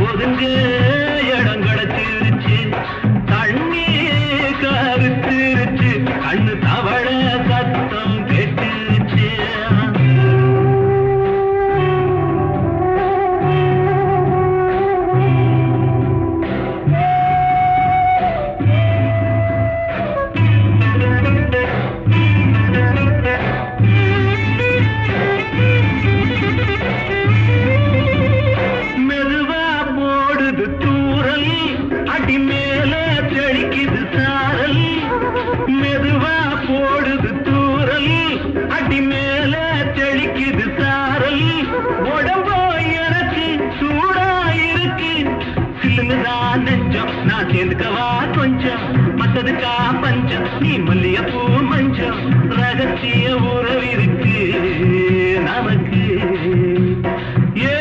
वो दिन के இருக்கா பஞ்சம்? நீ மல்லிகைப்பூ மஞ்சம். ரகசிய உறவிருக்கு நமக்கு. ஏ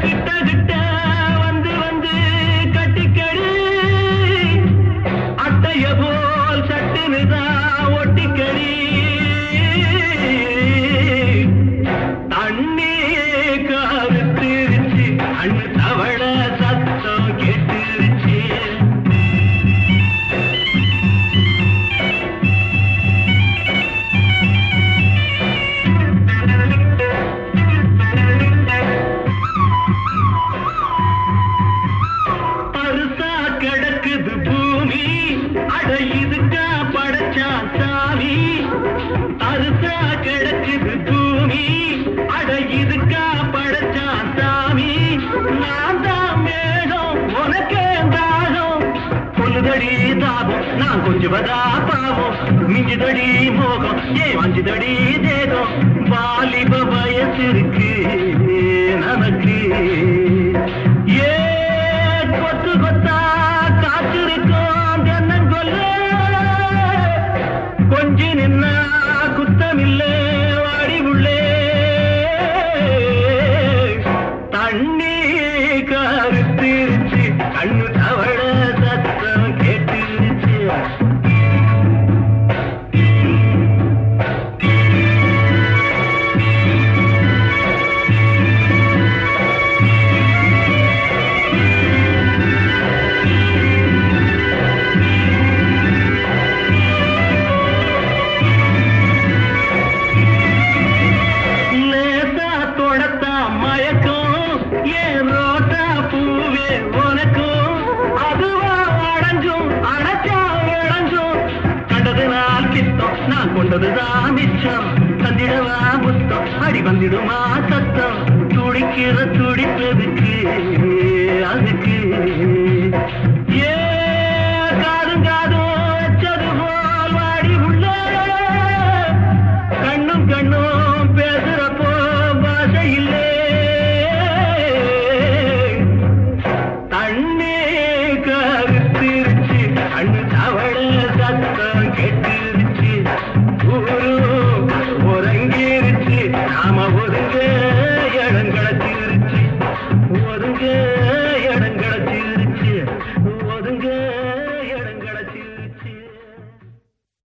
கிட்ட கிட்ட வந்து வந்து கட்டிக்கடி. அட்டைய போல் சட்டுனுதான் ஒட்டிக்கடி. தண்ணி காவித்திருச்சு அண்ணு தவ அட இதுக்கா படைச்சான் சாமி? அருசா கிடக்குது பூமி. அட இதுக்கா படைச்சான் சாமி? நான் தான் மேகம் உனக்கே தாகம். சொல்லுதடி தாபம் நான் கொஞ்சுவதா பாவம். மிஞ்சுதடி மோகம் ஏ வஞ்சுதடி தேகம்? வாலிப வயசு இருக்கு நமக்கு தென்னங்கொல்ல கொஞ்சி நின்னா குத்தமில்லை. வந்ததுதான் மிச்சம். தந்திடவா முத்தம் அடி வந்துடுமா சத்தம். துடிக்கிற துடிப்பதுக்கு அதுக்கு. ஏ காதும் காதும் வச்சது போல் வாடி உள்ள. கண்ணும் கண்ணும் பேசுறப்போ பாஷை இல்லை. தண்ணி கருத்திருச்சு. அண்ணு தவள சத்தம் கெட்டு